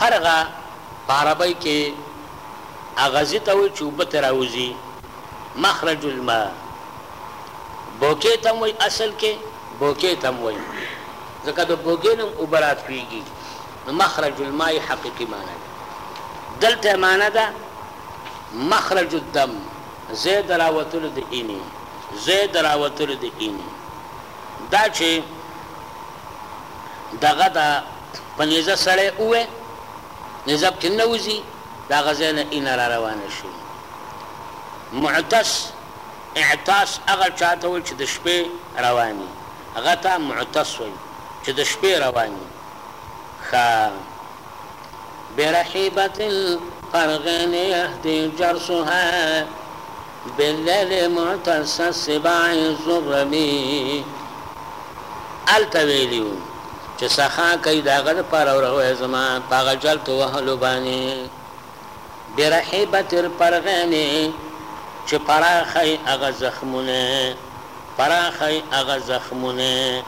قرغه په عربۍ کې هغه ځي ته وایي چې اوبه ترې راوځي، مخرج الماء. بوکې ته هم وایي، اصل کې بوکې ته هم وایي، ځکه د بوګې نه هم اوبه راتویږي، نو مخرج الماء یې حقیقي مانا ده. دلته یې مانا ده مخرج الدم، ځای د راوتلو د اینې، ځای د راوتلو د اینې. دا چې دغه ده په نيزه سړی اووه نيزه پکې نه وځي د هغه ځای نه اينه راروانه شي معتس اعتاس هغه چا ته وایي چې د شپې روان وي هغه ته معتس وایي چې د شپې روان وي ښه برحیبت الفرغین یهدی جرسها باللیل معتس السباع الزرمی هلته ویلي وو چې سخا کوي د هغه لپاره ورغوی زما په هغه جلتو وهلو باندې برحیبت الپرغینې چې پراخه یې هغه زخمونه پراخه یې هغه زخمونه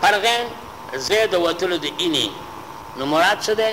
پرغین زه د وتلو د اینې نو مراد څه دی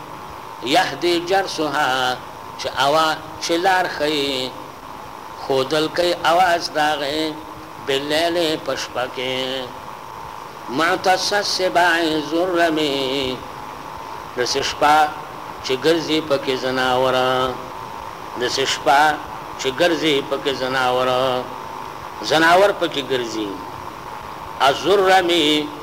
يهدي جرسها چې اوا چې لار ښيي ښودل کوي اواز د هغې بالليل په شپه کې معتص السباع زرمي داسې شپه چې ګرځي په کې ځناور داسې شپه چې ګرځي په کې ځناور ځناور په کې ګرځي الزرمي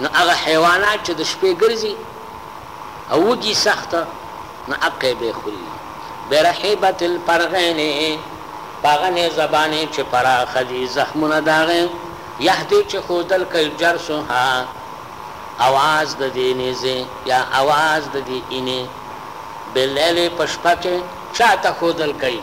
نو هغه حیوانات چې د شپې ګرځي او وږي سخت نو حق یې به خوري برحیبة الفرغین په هغه نیزه باندې چې پراخه دي زخمونه د هغې یهدې چې ښودل کوي جرسها اواز د دې نیزې یا اواز د دې اینې باللیل په شپه کې چا ته ښودل کوي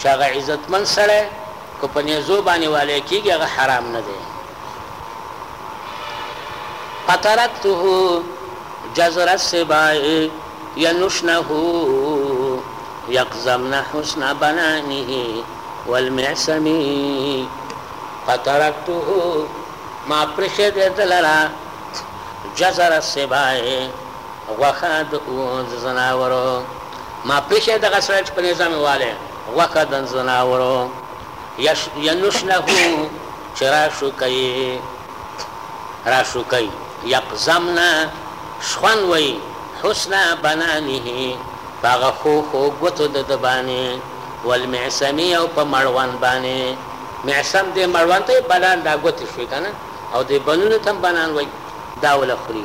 چې هغه عزتمند سړی که په نېزو باندې والی کېږي هغه حرام نه دی. قطرته جزر السباع ينشنه يقزمن حسن بنانه والمعسم قطرته ما پرېښې دی ده لره جزر السباع غوښه د ځناورو ما پریښی دغه سړی چې په نیزه مې والی غوښه د ځناورو ینشنه چې راشوکوي راشوکوي یقزمنا شخوند وي حسن بنانه په هغه ښو ښو ګوتو د ده باندې والمعصمي او په مړوند باندې معصم دې مړوند ته بنان دا ګوتې شوې که نه او دې بنونو ته هم بنان وایي دا وله خوري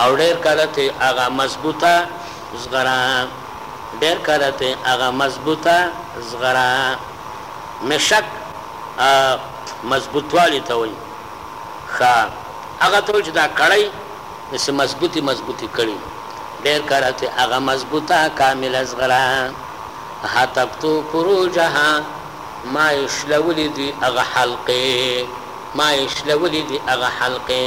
او ډېر کله ترې هغه مضبوطه زغره ډېر کله ترې هغه مضبوطه زغره مشک مضبوطوالي ته وايي ښه هغه ته وايي چې دا کړۍ داسې مضبوطې مضبوطې کړي ډېر کله ترې هغه مضبوطه کامله زغره هتکتو پروجها ما یې شلولي دي هغه حلقې ما یې شلولي دي هغه حلقې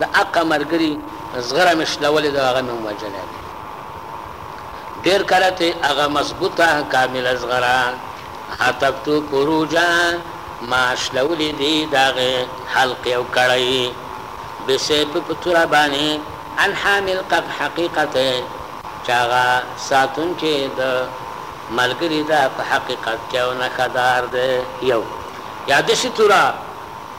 د اقه ملګري زغره مې شلولې ده هغه مې هم وژلی دی ډېر کله ته هغه مضبوطه کامله زغره هتکت کروجا ما شلولې دي د هغې حلقې او کړۍ بسیف په توره باندې عن حامل قد حقیقته چې هغه ساتونکی د ملګري ده په حقیقت کې او نښهدار دی یو یا داسې توره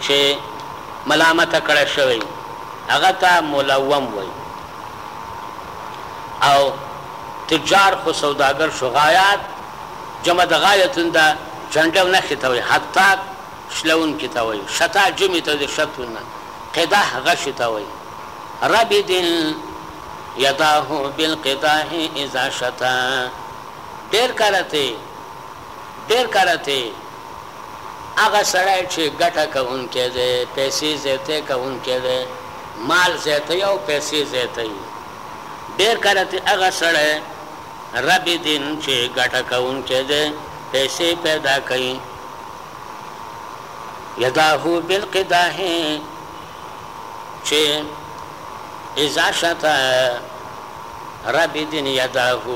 چې ملامت کړی شوی وي هغه ته ملوم وایي او تجار خو سوداګر شو غایات جمع د غایتون ده جنډې او نښې ته وایي حتاک شلونکي ته وایي شتا جمعې ته د شتون قدح غشو ته وایي ربي دل یداه بالقداح اذا شتا ډېر کارته ډېر کارته هغه سړی چې ګټه کوونکی دی، پیسې زیاتې کوونکی دی، مال زیاتوي او پیسې زیاتوي، ډېر کله ترې هغه سړی رب دین چې ګټه کوونکی دی، پیسې پیدا کوي. یداه بالقداه چې اذا شت رب دین یداه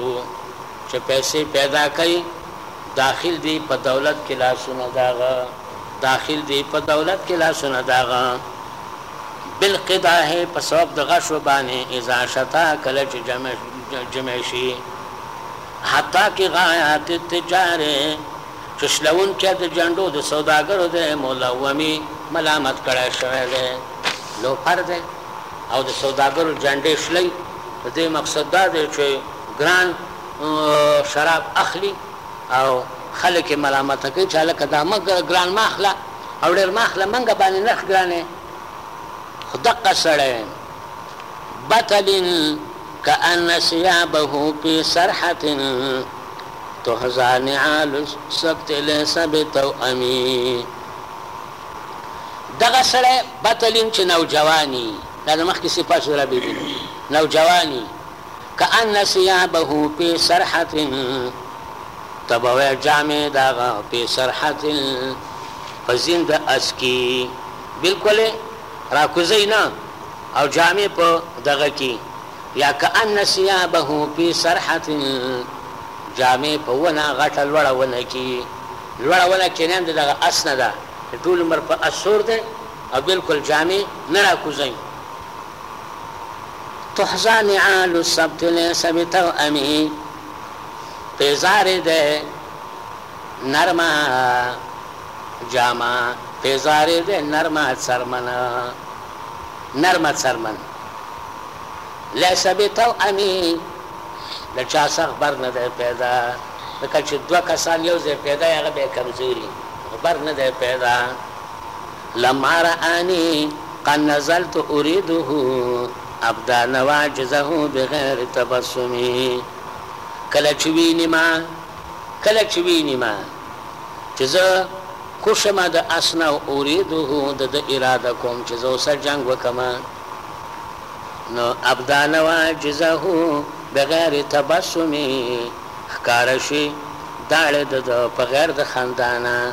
چې پیسې پیدا کوي، داخل دی په دولت کې لاسونه داغه داخل دی په دولت کې لاسونه داغه بالقداه په سبب د غشو باندې اذا شتا کله چې جمع جمع شي حتی کې غایات تجاره چې شلون کې د جنډو د سوداګرو د مولومي ملامت کړی شوی دی لو پر دی او د سوداګرو جنډې شلې په دې مقصد دا دی چې ګران شراب اخلي او خلک یې ملامت کوي چې هلکه دا مه ګران مه اخله او ډېر مه اخله منګه باندې نرخ ګرانې خو دقه سړی بطل کأن ثيابه في سرحة تهزا نعال السبت ليس بتوأمي دغه سړی بطلین چې نوجوانی دا د مخکې صفات سره بیلي نوجوانی کأن ثیابه فی صرحة ته به وایې جامې د هغه فی صرحة په زین د اس کې بلکل یې راکوزوي نه او جامې په دغه کې یا کأن ثیابه فی صرحة جامې په ونه غټه لوړه ونه کې لوړه ونه کینه د دغه اس نه ده چې ټول عمر په اس سور دی او بلکل جامې نه راکوزوي. تحظی نعال السبت ليس بتوأم پېزار دی نرمه جامه پېزار دی نرمه څرمن نرمه څرمن ليس بتوأم د چا څخه غبر نه دی پیدا ځکه چې دوه کسان یو ځای پیدا هغه به کمزوري غبر نه دی پیدا لما رآني قد نزلت اريده ابدی نواجذه بغیر تبسم کله چې ویني ما کله چې ویني ما چې زه کوش یم د اس نه او اريده د ده اراده کوم چې زه ورسره جنګ وکړم نو ابدی نواجذه بغیر تبسم ښکاره شي داړې د ده په غیر د خندا نه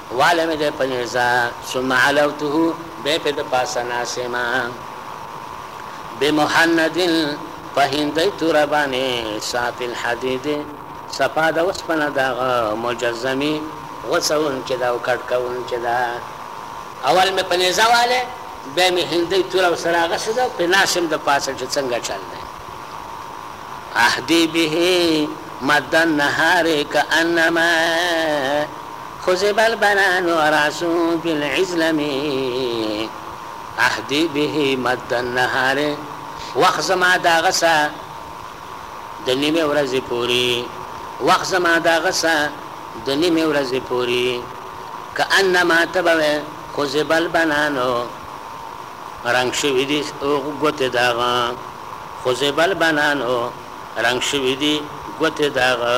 والی مې دی په نېزه ثم علوته بیا پرې د پاسه ناست یم بمهند په هندۍ توره باندې صافي الحدید صفا د اوسپنه د هغه مجزمي غوڅوونکې ده او کټ کوونکې ده اول مې په نېزه والی بیا مې هندۍ توره ورسره اغوستې ده او پرې ناست یم د پاسه چې څنګه چل دی اهدی به مد النهار کانما خذب البنان وراسه في العزلم اهدي به مد النهار وخت زما داغه سه د نیمې ورځې پوري وخت زما داغه سه د نیمې ورځې پوري کأنما تبوي خذب البنان رنگ شوی دی ګوتې داغه خذب البنان رنگ شوی دی ګوتې داغه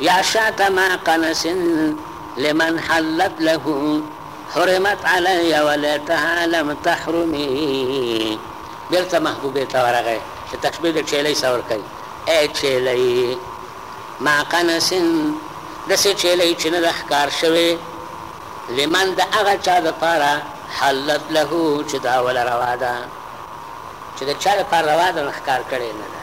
يا شاة ما قنس لمن حلت له حرمت علي وليتها لم تحرمي بيرته محبوبې ته ورغی چې تشبيه د چيلۍ سره ورکوي اې چيلۍ ما قنس داسې چيلۍ چې نه ده ښکار شوې لمن د هغه چا دپاره حلت له چې دا وله روا ده چې د چا دپاره روا ده نو ښکار کړې نه ده.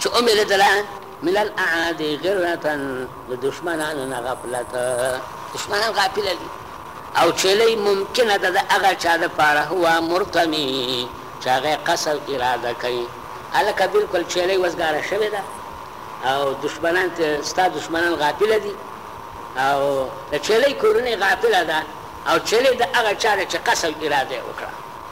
چه اومیدله من الاعادی غرتا د دشمنانو نه غفلت دشمنان غافل دی او چیلی ممکنه ده د هغه چا د پاره هو مرتمی چه هغه قصد اراده کوي هلکه بلکل چیلی وزګاره شوی ده او دشمنان ته ستا دشمنان غافل دی او د چیلی کورنۍ غافله ده او چیلی د هغه چا ده چه قصد اراده وکړه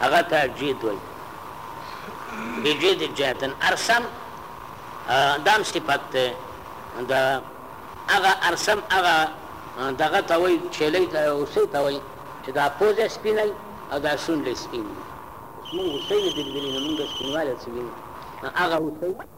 هغه ته جید وایي. بجید جهتن ارسم دام صفت دی د هغه ارسم هغه دغه ته وایي چیلۍ ته اوسۍ ته وایي چې دا پوزه سپینه وي او دا شونډې سپینې وي موږ اوسۍ نه دي لیدلي نو موږ سپینوالی څه وینو هغه اوسۍ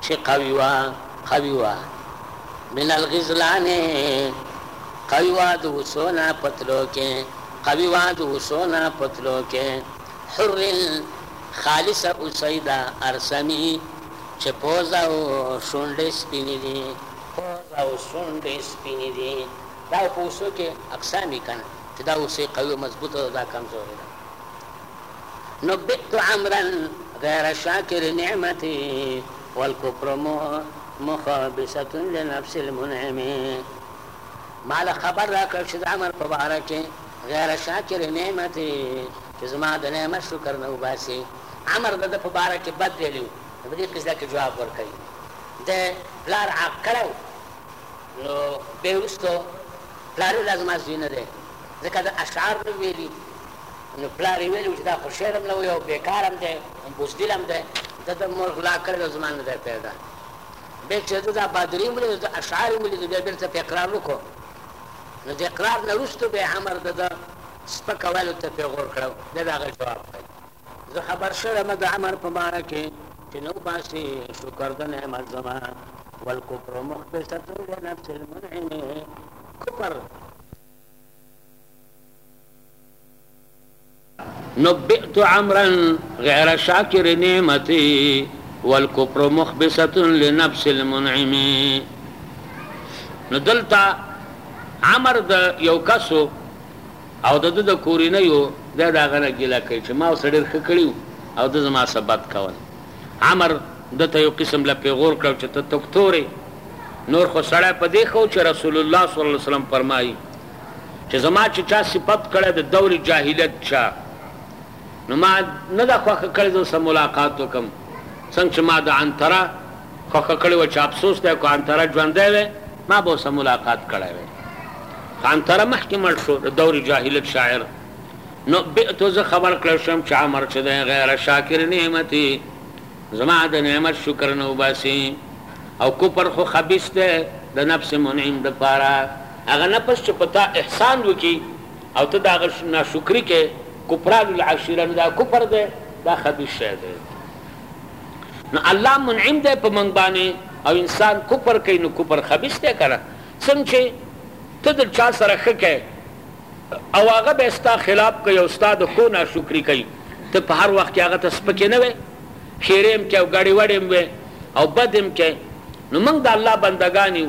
چی قوی وه قوی وه من الغزلان قوی وه د وسو نه په تلو کی قوی وه د وسو نه په تلو کی حر خالص اوسی دا ارسمی چی پوزه او شونډی سپینی دی. پوزه او شونډی سپینی دی دا په وسو کی اقسام وی کنه چی دا وسی قوی او مضبوطه ده دا کمزوری ده. نبئت عمرا غیر شاکر نعمتی والکفر مخابثة لنفس المنعم ما له خبر راکړ چې د عمر په باره کې غیر شاکر نعمتی چې زما د نعمت شکر نه وباسي عمر د ده په باره کې بد ویلی و نو په دې قضیه کې جواب ورکوي د پلار عاق کړی و نو بیا وروسته پلار ویل دا زما زوی نه دی ځکه ده اشعار نو ویلي نو پلار یې ویلي وو چې دا خو شعر هم نه وایي او بېکاره هم دی، بزدل هم دی، ده د مور غلا کړې ده او زما نه دی پرېږده. بیا چې ده دا بهادري هم ولیده، ده اشعار هم ولیدل، بیا بېرته پرې اقرار وکړ، نو د اقرار نه وروسته بیا امر د ده سپکه ویلو ته پېغور کړ، بیا به هغه جواب وايي. زه خبر شوی یم د امر په باره کې چې نه وباسي شکر د نعمت زما، والکفر مخبصة لنفس المنعم، کفر، نبئت عمرا غیر شاکر نعمتی والکفر مخبصة لنفس المنعم نو دلته عمر د یو کسو او د د کورینیو د داغه نه ګیله کوي چې ما وسه ډیر ښه کړیو او د زما سره بد کول عمر د ته یو قسم له پیغور کړو چې ته تکتورې نور خو سړی په دې خو چې رسول الله صلی الله علیه وسلم فرمایي چې زما چې چا صفت کړی د دور جاهلیت چا نو ما نه ده خوښه کړې زه سره ملاقات وکم څنګه چې ما د عنتره خوښه کړې وه چې افسوس دی که عنتره ژوندی وی ما به سره ملاقات کړی وی خو عنتره مخکې مړ شو د دور جاهلیت شاعر نو بئتو زه خبر کړی شوم چې عمر چې دی غیر شاکر نعمتي زما د نعمت شکر نه وباسي او کفر خو خبیث دی د نفس منعم دپاره هغه نفس چې په تا احسان وکړي او ته د هغه ناشکري کوې، کفران العشیره، نو دا کفر دی، دا خبیث شی دی. نو الله منعم دی په موږ باندې او انسان کفر کوي، نو کفر خبیث دی که نه؟ څنګه چې ته د چا سره ښه کوې او هغه بیا ستا خلاف کوي او ستا د ښو ناشکري کوي، ته په هر وخت کې هغه ته سپکې نه وې، ښېرې هم کوې او ګړې وړې هم وې او بد هم کوې، نو موږ د الله بندګان یو.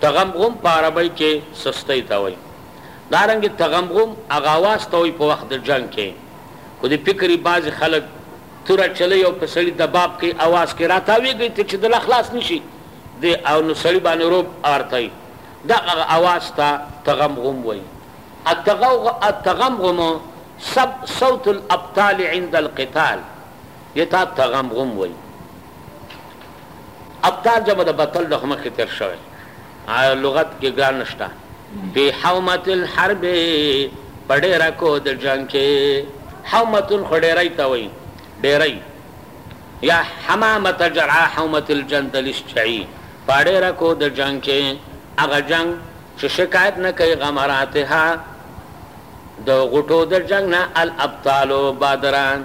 تغمغم په عربۍ کې سستۍ ته وايي. دا رنګه تغمغم هغه اواز ته وايي په وخت د جنګ کې خو دې فکر يي بعضي خلک تور اچلي او په سړي دباب کوي اواز کوي راتاويږی تر چې د لا خلاص نه شي دې او نو سړي باندې روب اورتاي دغه اواز ته تغمغم وايي. التغمغم سب صوت الابطال عند القتال دې ته تغمغم وايي. ابطال جمع د بطل ده خو مخکې تېر شوی لغت کې ګان نشته فی حومت الحرب په ډېره کو د جنګ کې حومتون خو ډېری ته وایي ډېری یا حمامت جرعا حومت الجندل اشتعي په ډېره کو د جنګ کې هغه جنګ چې شکایت نه کوي غمراتها د غټو د جنګ نه الابطالو بادران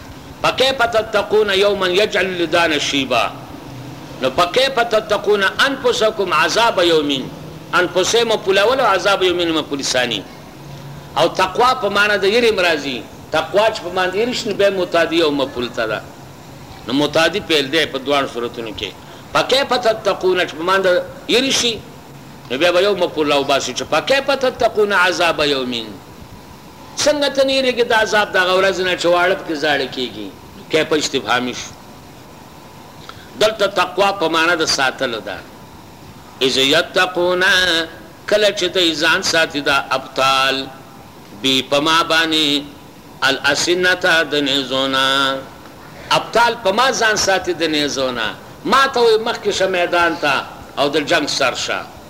فکیف تتقون یوما یجعل الولدان شیبا نو فکیف تتقون انفسکم عذاب یوم انفسه مفعول اول او عذاب یوم مفعول ثانی او تقوا په معنی د یری هم راځی تقوا چې په معنی د یری شي نو بیا متعدی او مفعول ته ده نو متعدی فعل دی په دواړو صورتونو کې فکیف تتقون چې په معنی د یری شي نو بیا به یو مفعول راوباسو چې فکیف تتقون عذاب یوم څنګه ته نېرېږې د عذاب د هغه ورځې نه چې واړه پکې زاړه کېږي؟ کیف استفهامي شو. دلته تقوا په معنی د ساتلو ده. اذ یتقون کله چې دوی ځان ساتي دا ابطال بي په ما باندې الاسنته د نېزو نه. ابطال په ما ځان ساتي د نېزو نه. ما ته وایي مخکې شه میدان ته او د جنګ سر شه.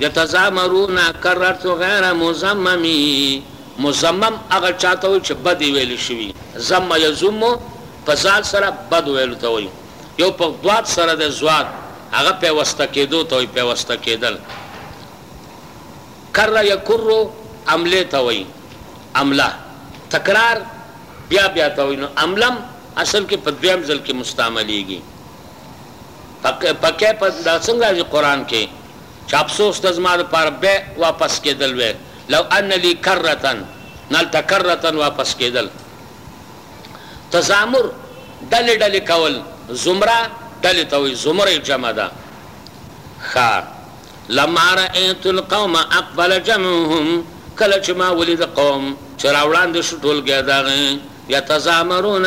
یتذمرون کررت غیر مذمم، مذمم هغه چا ته وایي چې بد یې ویل شوي، ذم یذم په ذال سره بد ویلو ته وایي، یو په ضاد سره دی ضواد هغه پیوسته کېدو ته وایي، پیوسته کېدل، کر یکر املې ته وایي، املا، تکرار بیا بیا ته وایي، نو املم اصل کې په دویم ځل کې مستعملېږي. پکې په دا څنګه راځي قران کې چې افسوس ده زما لپاره بیا واپس کېدل وی لو ان لي کرة نلته کرة واپس کېدل تزامر ډلې ډلې کول زمره ډلې ته وایي زمره یې جمع ده ښه لما رأیت القوم اقبل جمعهم کله چې ما ولید قوم چې راوړاندې شو ټولګی د هغې یتزامرون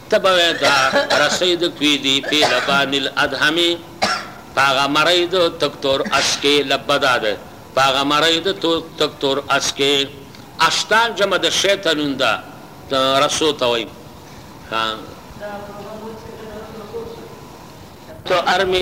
ته به وایې دا رسۍ د کوې دي پۀ لبان الادهم پۀ هغه مرۍ د تکتور اشکې لبه دا ده پۀ هغه مرۍ د تکتور اشکې اشتان جمع د شیطنون ده رسو ته وایي ها. ته ارمې.